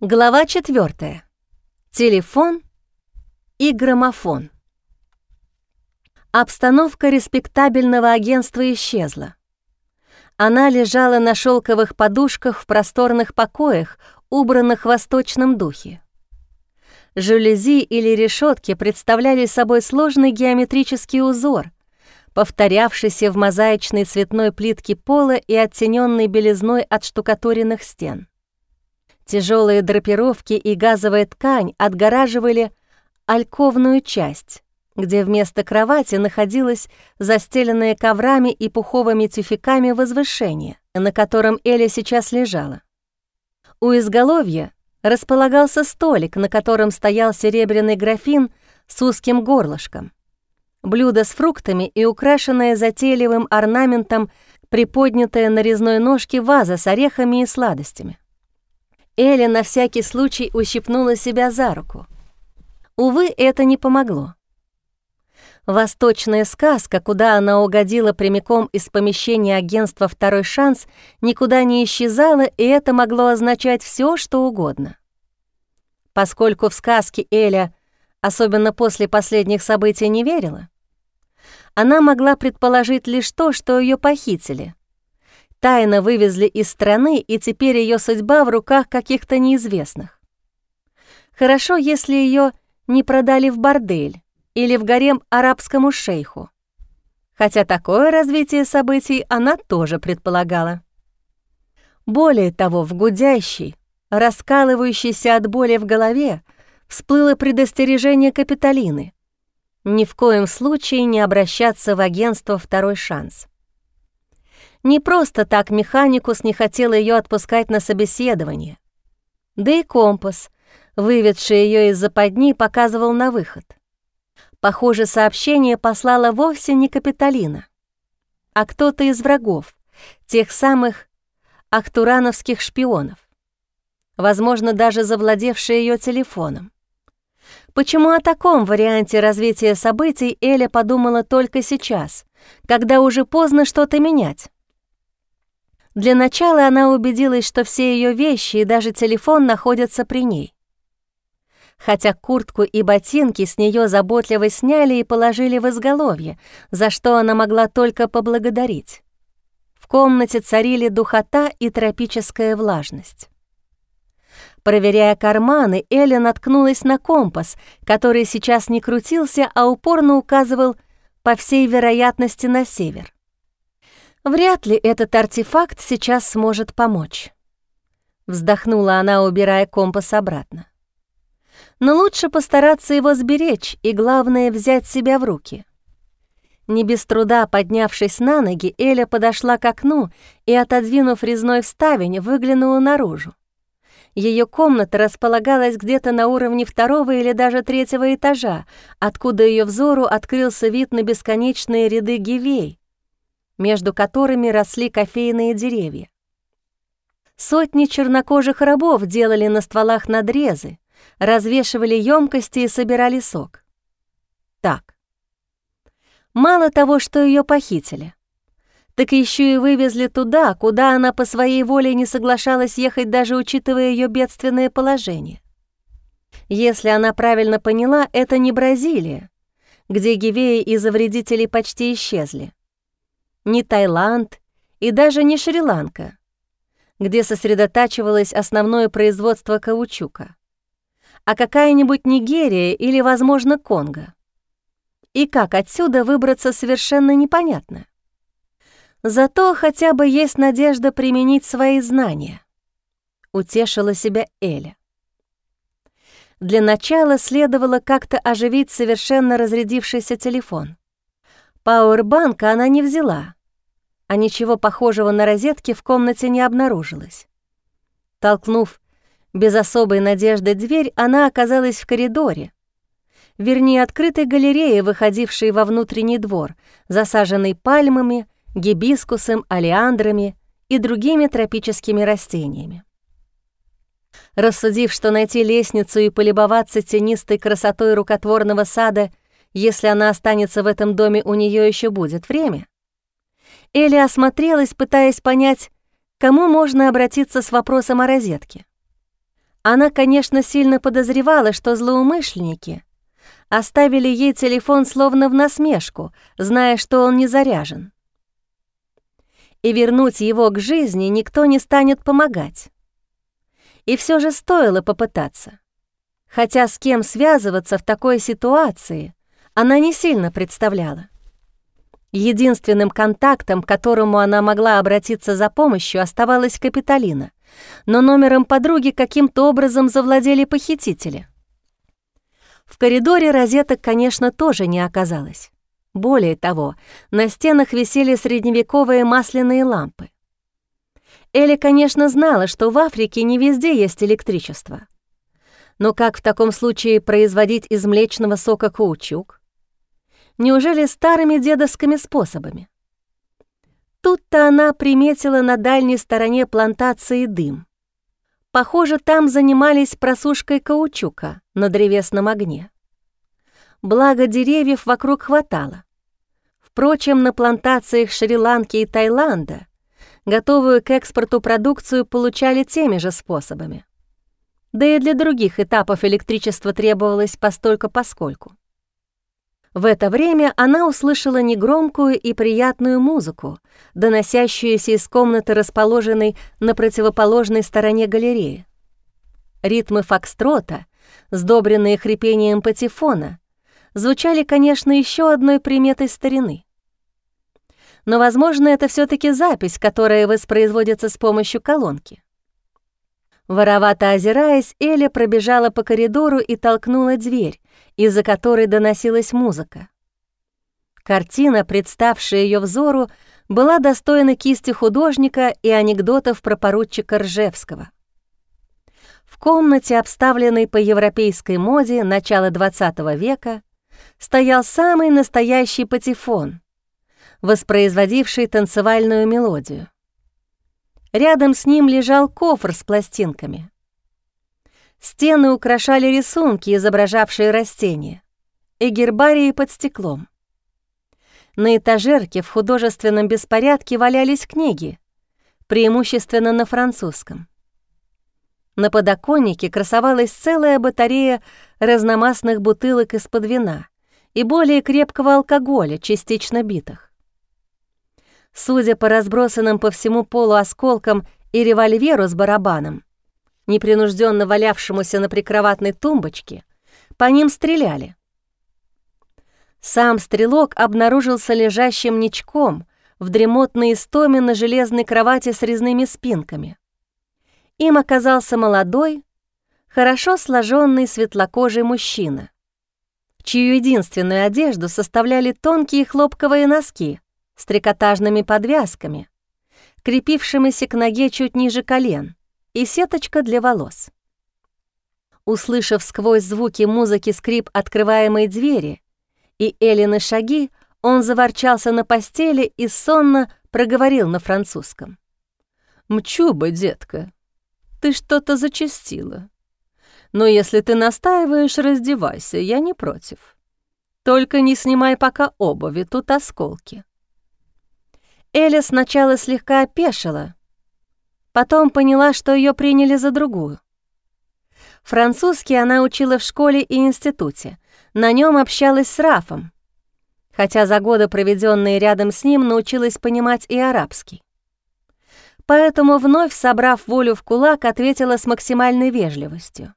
Глава 4. Телефон и граммофон. Обстановка респектабельного агентства исчезла. Она лежала на шелковых подушках в просторных покоях, убранных в восточном духе. Жалюзи или решетки представляли собой сложный геометрический узор, повторявшийся в мозаичной цветной плитке пола и оттененной белизной от штукатуренных стен. Тяжелые драпировки и газовая ткань отгораживали альковную часть, где вместо кровати находилось застеленное коврами и пуховыми тюфяками возвышение, на котором Эля сейчас лежала. У изголовья располагался столик, на котором стоял серебряный графин с узким горлышком, блюдо с фруктами и украшенное затейливым орнаментом приподнятая на резной ножке ваза с орехами и сладостями. Элли на всякий случай ущипнула себя за руку. Увы, это не помогло. Восточная сказка, куда она угодила прямиком из помещения агентства «Второй шанс», никуда не исчезала, и это могло означать все, что угодно. Поскольку в сказки Эля, особенно после последних событий, не верила, она могла предположить лишь то, что ее похитили, тайно вывезли из страны, и теперь ее судьба в руках каких-то неизвестных. Хорошо, если ее не продали в бордель или в гарем арабскому шейху. Хотя такое развитие событий она тоже предполагала. Более того, в гудящей, раскалывающейся от боли в голове, всплыло предостережение Капитолины. Ни в коем случае не обращаться в агентство «Второй шанс». Не просто так механикус не хотел ее отпускать на собеседование. Да и компас, выведший ее из западни, показывал на выход. Похоже, сообщение послала вовсе не Капитолина, а кто-то из врагов, тех самых ахтурановских шпионов, возможно, даже завладевшие ее телефоном. Почему о таком варианте развития событий Эля подумала только сейчас, когда уже поздно что-то менять? Для начала она убедилась, что все ее вещи и даже телефон находятся при ней. Хотя куртку и ботинки с нее заботливо сняли и положили в изголовье, за что она могла только поблагодарить. В комнате царили духота и тропическая влажность. Проверяя карманы, Эля наткнулась на компас, который сейчас не крутился, а упорно указывал, по всей вероятности, на север. Вряд ли этот артефакт сейчас сможет помочь. Вздохнула она, убирая компас обратно. Но лучше постараться его сберечь и, главное, взять себя в руки. Не без труда поднявшись на ноги, Эля подошла к окну и, отодвинув резной вставень, выглянула наружу. Ее комната располагалась где-то на уровне второго или даже третьего этажа, откуда ее взору открылся вид на бесконечные ряды гивей, между которыми росли кофейные деревья. Сотни чернокожих рабов делали на стволах надрезы, развешивали емкости и собирали сок. Так. Мало того, что ее похитили, так еще и вывезли туда, куда она по своей воле не соглашалась ехать, даже учитывая ее бедственное положение. Если она правильно поняла, это не Бразилия, где гивеи из-за вредителей почти исчезли, не Таиланд и даже не Шри-Ланка, где сосредотачивалось основное производство каучука, а какая-нибудь Нигерия или, возможно, Конго. И как отсюда выбраться совершенно непонятно. Зато хотя бы есть надежда применить свои знания. Утешила себя Эля. Для начала следовало как-то оживить совершенно разрядившийся телефон. Пауэрбанка она не взяла, а ничего похожего на розетки в комнате не обнаружилось. Толкнув без особой надежды дверь, она оказалась в коридоре, вернее, открытой галерее, выходившей во внутренний двор, засаженной пальмами, гибискусом, алиандрами и другими тропическими растениями. Рассудив, что найти лестницу и полюбоваться тенистой красотой рукотворного сада, если она останется в этом доме, у нее еще будет время, Элли осмотрелась, пытаясь понять, кому можно обратиться с вопросом о розетке. Она, конечно, сильно подозревала, что злоумышленники оставили ей телефон словно в насмешку, зная, что он не заряжен. И вернуть его к жизни никто не станет помогать. И все же стоило попытаться. Хотя с кем связываться в такой ситуации она не сильно представляла. Единственным контактом, к которому она могла обратиться за помощью, оставалась Капитолина, но номером подруги каким-то образом завладели похитители. В коридоре розеток, конечно, тоже не оказалось. Более того, на стенах висели средневековые масляные лампы. Элли, конечно, знала, что в Африке не везде есть электричество. Но как в таком случае производить из млечного сока каучук? Неужели старыми дедовскими способами? Тут-то она приметила на дальней стороне плантации дым. Похоже, там занимались просушкой каучука на древесном огне. Благо деревьев вокруг хватало. Впрочем, на плантациях Шри-Ланки и Таиланда готовую к экспорту продукцию получали теми же способами. Да и для других этапов электричество требовалось постолько-поскольку. В это время она услышала негромкую и приятную музыку, доносящуюся из комнаты, расположенной на противоположной стороне галереи. Ритмы фокстрота, сдобренные хрипением патефона, звучали, конечно, еще одной приметой старины но, возможно, это все таки запись, которая воспроизводится с помощью колонки. Воровато озираясь, Эля пробежала по коридору и толкнула дверь, из-за которой доносилась музыка. Картина, представшая ее взору, была достойна кисти художника и анекдотов про поручика Ржевского. В комнате, обставленной по европейской моде начала XX века, стоял самый настоящий патефон, воспроизводивший танцевальную мелодию. Рядом с ним лежал кофр с пластинками. Стены украшали рисунки, изображавшие растения, и гербарии под стеклом. На этажерке в художественном беспорядке валялись книги, преимущественно на французском. На подоконнике красовалась целая батарея разномастных бутылок из-под вина и более крепкого алкоголя, частично битых. Судя по разбросанным по всему полу осколкам и револьверу с барабаном, непринужденно валявшемуся на прикроватной тумбочке, по ним стреляли. Сам стрелок обнаружился лежащим ничком в дремотной истоме на железной кровати с резными спинками. Им оказался молодой, хорошо сложенный светлокожий мужчина, чью единственную одежду составляли тонкие хлопковые носки — с трикотажными подвязками, крепившимися к ноге чуть ниже колен, и сеточка для волос. Услышав сквозь звуки музыки скрип открываемой двери и Элины шаги, он заворчался на постели и сонно проговорил на французском. «Мчуба, детка, ты что-то зачастила. Но если ты настаиваешь, раздевайся, я не против. Только не снимай пока обуви, тут осколки». Эля сначала слегка опешила, потом поняла, что ее приняли за другую. Французский она учила в школе и институте, на нем общалась с Рафом, хотя за годы, проведенные рядом с ним, научилась понимать и арабский. Поэтому, вновь собрав волю в кулак, ответила с максимальной вежливостью.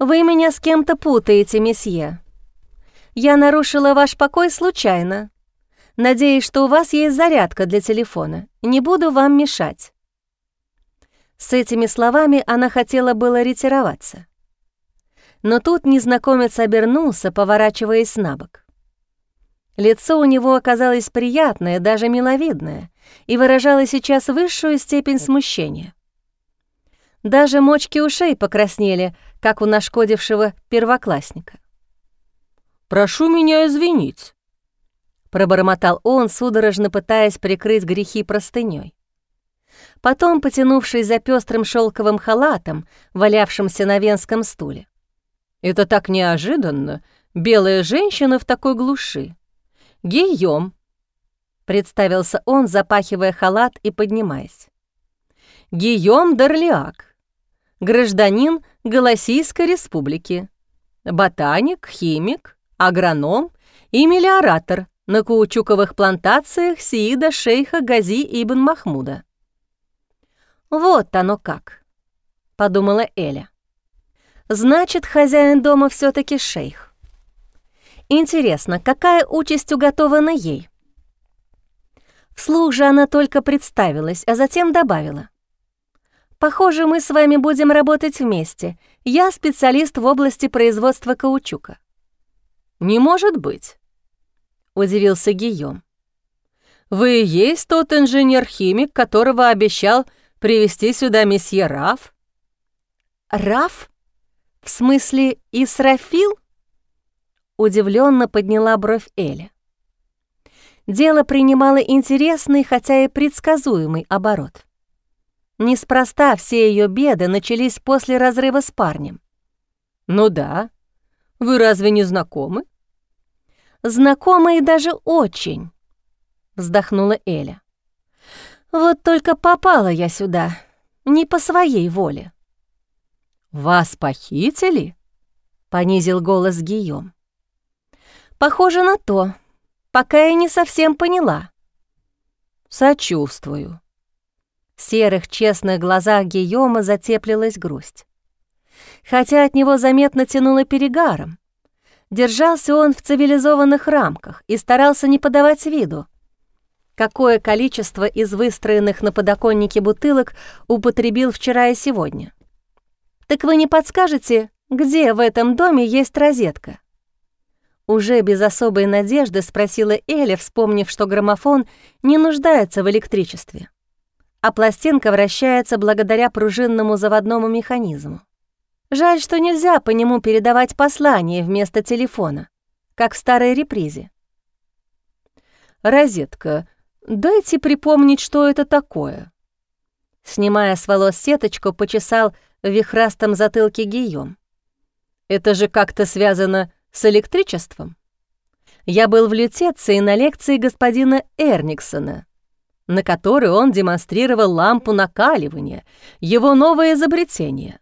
«Вы меня с кем-то путаете, месье. Я нарушила ваш покой случайно. Надеюсь, что у вас есть зарядка для телефона. Не буду вам мешать». С этими словами она хотела было ретироваться. Но тут незнакомец обернулся, поворачиваясь на бок. Лицо у него оказалось приятное, даже миловидное, и выражало сейчас высшую степень смущения. Даже мочки ушей покраснели, как у нашкодившего первоклассника. «Прошу меня извинить», пробормотал он, судорожно пытаясь прикрыть грехи простыней. Потом, потянувшись за пестрым шелковым халатом, валявшимся на венском стуле. «Это так неожиданно! Белая женщина в такой глуши! Гийом!» — представился он, запахивая халат и поднимаясь. «Гийом Дорлиак, гражданин Голосийской республики, ботаник, химик, агроном и мелиоратор на каучуковых плантациях Сиида шейха Гази ибн Махмуда. «Вот оно как», — подумала Эля. «Значит, хозяин дома все таки шейх. Интересно, какая участь уготована ей?» Вслух же она только представилась, а затем добавила. «Похоже, мы с вами будем работать вместе. Я специалист в области производства каучука». «Не может быть», — удивился Гийом. «Вы и есть тот инженер-химик, которого обещал привести сюда месье Раф?» «Раф? В смысле Исрафил?» Удивленно подняла бровь Эля дело принимало интересный, хотя и предсказуемый оборот. Неспроста все ее беды начались после разрыва с парнем. «Ну да. Вы разве не знакомы?» «Знакомы и даже очень», — вздохнула Эля. «Вот только попала я сюда, не по своей воле». «Вас похитили?» — понизил голос Гийом. «Похоже на то», пока я не совсем поняла». «Сочувствую». В серых честных глазах Гийома затеплилась грусть. Хотя от него заметно тянуло перегаром. Держался он в цивилизованных рамках и старался не подавать виду. Какое количество из выстроенных на подоконнике бутылок употребил вчера и сегодня? «Так вы не подскажете, где в этом доме есть розетка?» Уже без особой надежды спросила Эля, вспомнив, что граммофон не нуждается в электричестве, а пластинка вращается благодаря пружинному заводному механизму. Жаль, что нельзя по нему передавать послание вместо телефона, как в старой репризе. «Розетка, дайте припомнить, что это такое». Снимая с волос сеточку, почесал в вихрастом затылке Гийом. «Это же как-то связано с электричеством. Я был в Лютеции на лекции господина Эрниксона, на которой он демонстрировал лампу накаливания, его новое изобретение.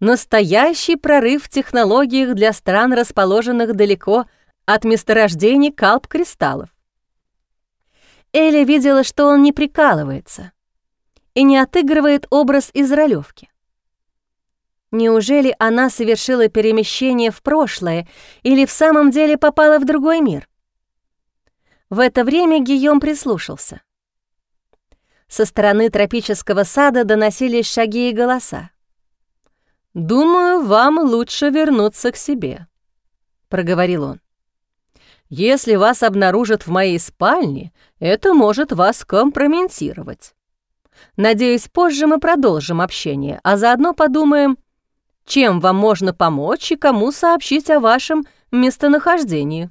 Настоящий прорыв в технологиях для стран, расположенных далеко от месторождений калп-кристаллов. Эля видела, что он не прикалывается и не отыгрывает образ из ролевки. Неужели она совершила перемещение в прошлое или в самом деле попала в другой мир? В это время Гийом прислушался. Со стороны тропического сада доносились шаги и голоса. «Думаю, вам лучше вернуться к себе», — проговорил он. «Если вас обнаружат в моей спальне, это может вас компрометировать. Надеюсь, позже мы продолжим общение, а заодно подумаем, чем вам можно помочь и кому сообщить о вашем местонахождении.